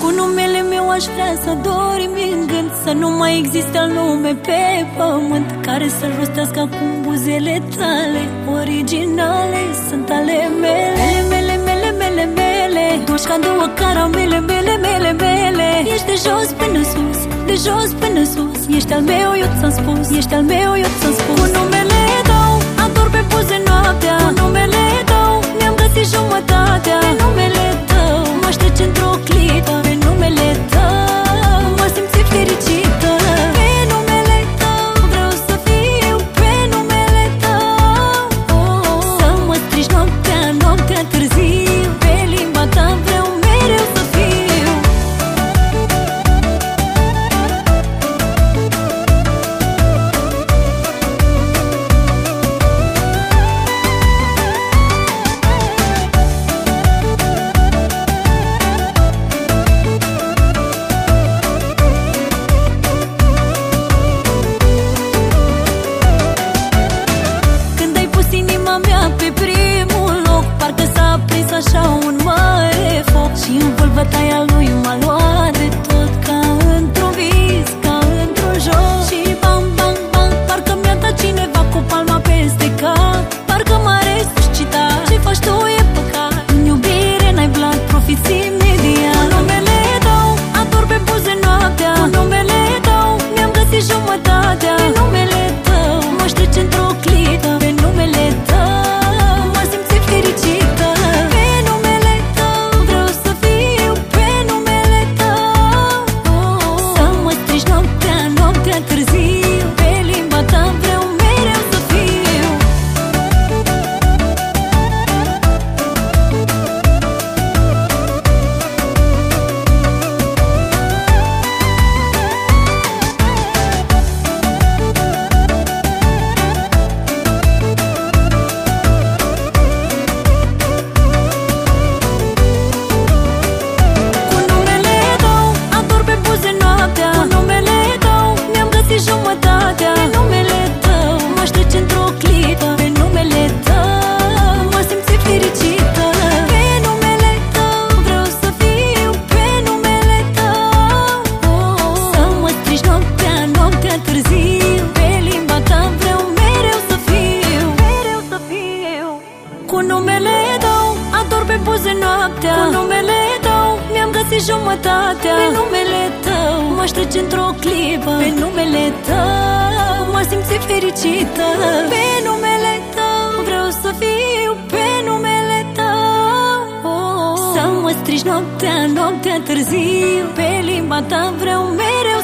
Cu numele meu aș vrea să dorim în gând Să nu mai existe al nume pe pământ Care să-l rostească acum buzele tale Originale sunt ale mele. Mele, mele, mele, mele Dulci ca două caramele, mele, mele, mele. Ești de jos până sus, de jos până sus Ești al meu, eu ți-am spus, ești al meu, eu ți-am spus buze noaptea. Cu numele tău, mi-am găsit jumătatea. Pe numele tău, mă aștept într-o clipă. Pe numele tău, mă simt fericită. Pe numele tău, vreau să fiu. Pe numele tău Să mă strigi noaptea, noaptea târziu. Pe limba ta vreau mereu